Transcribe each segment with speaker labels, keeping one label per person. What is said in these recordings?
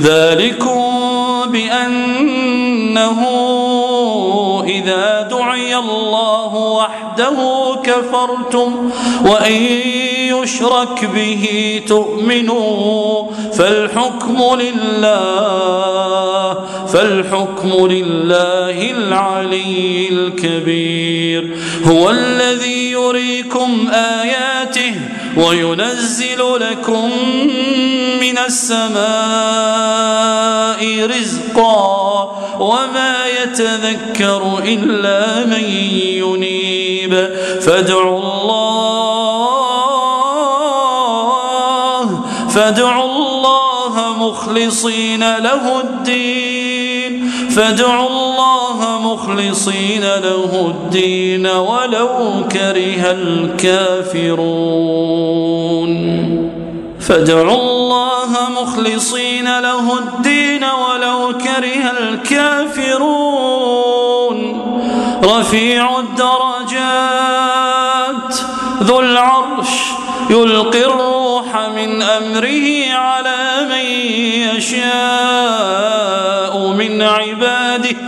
Speaker 1: ذلكم بأنه إذا دعي الله وحده كفرتم وإن يشرك به تؤمنوا فالحكم لله فالحكم لله العلي الكبير هو الذي يريكم آياته وينزل لكم من السماء رزقا وما يتذكر إلا من ينيب فادعوا الله فادعوا الله مخلصين له الدين فادعوا الله الله مخلصين له الدين ولو كره الكافرون فادعوا الله مخلصين له الدين ولو كره الكافرون رفيع الدرجات ذو العرش يلقي الروح من أمره على من يشاء من عباده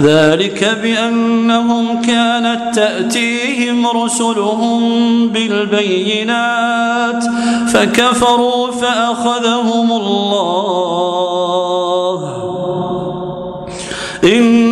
Speaker 1: ذلك بأنهم كانت تأتيهم رسلهم بالبينات فكفروا فأخذهم الله إن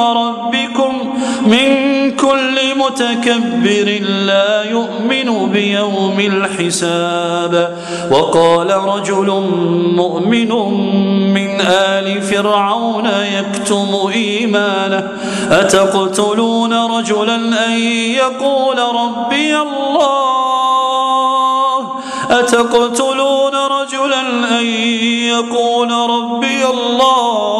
Speaker 1: وربكم من كل متكبر لا يؤمن بيوم الحساب وقال رجل مؤمن من آل فرعون يكتم إيمانه أتقتلون رجلا أن يقول ربي الله أتقتلون رجلا أن يقول ربي الله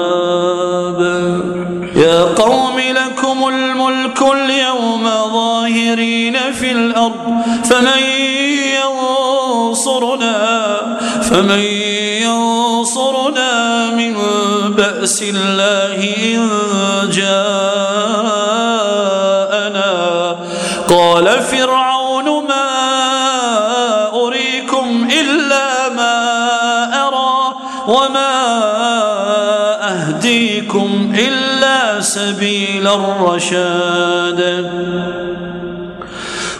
Speaker 1: القوم لكم الملك اليوم ظاهرين في الأرض فمن ينصرنا فمن ينصرنا من بأس الله إن جاءنا قال فرعون ما أريكم إلا ما أرى وما أرى يهديكم إلا سبيل الرشاد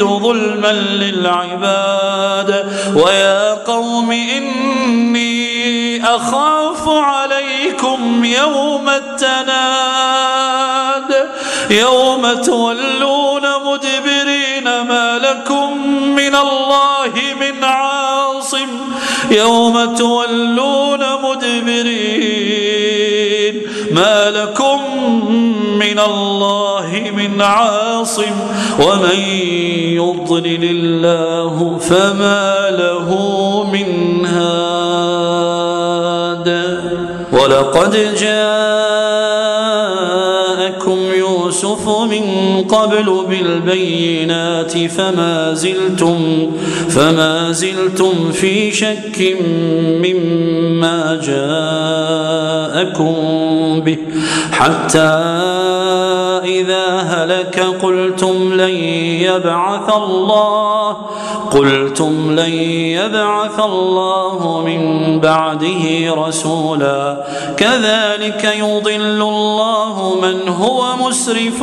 Speaker 1: يريد ظلما للعباد ويا قوم إني أخاف عليكم يوم التناد يوم تولون مدبرين ما لكم من الله من عاصم يوم تولون مدبرين ما لكم من الله من عاصم ومن يضلل الله فما له من هاد ولقد جاء الصحف من قبل بالبينات فما زلتم فما زلتم في شك مما جاءكم به حتى إذا هلك قلتم لن يبعث الله قلتم لن يبعث الله من بعده رسولا كذلك يضل الله من هو مسرف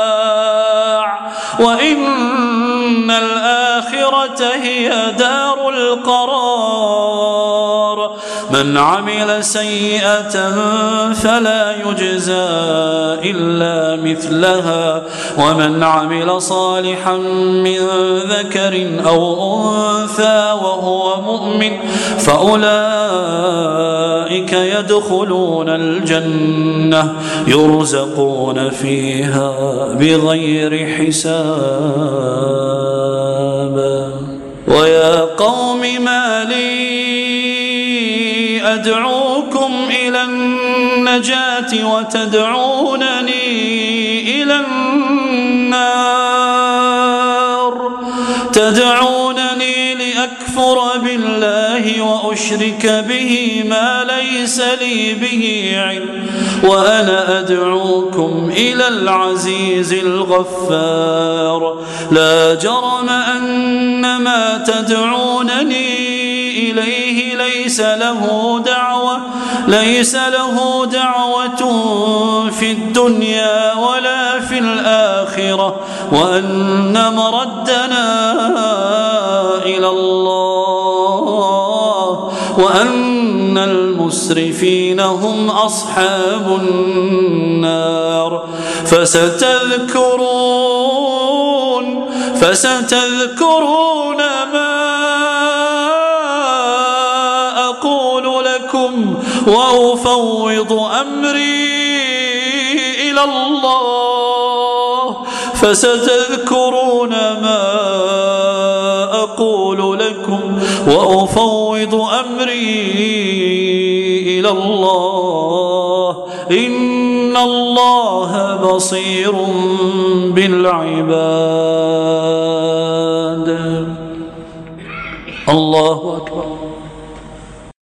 Speaker 1: هي دار القرار من عمل سيئة فلا يجزى إلا مثلها ومن عمل صالحا من ذكر أو أنثى وهو مؤمن فأولئك يدخلون الجنة يرزقون فيها بغير حساب ويا قوم ما لي أدعوكم إلى النجاة وتدعونني إلى النار تدعون أكفر بالله وأشرك به ما ليس لي به علم وأنا أدعوكم إلى العزيز الغفار لا جرم أن ما تدعونني إليه ليس له دعوة ليس له دعوة في الدنيا ولا في الآخرة وأن مردنا إلى الله وأن المسرفين هم أصحاب النار فستذكرون فستذكرون ما أقول لكم وأفوض أمري إلى الله فستذكرون ما أفوض أمري إلى الله إن الله بصير بالعباد الله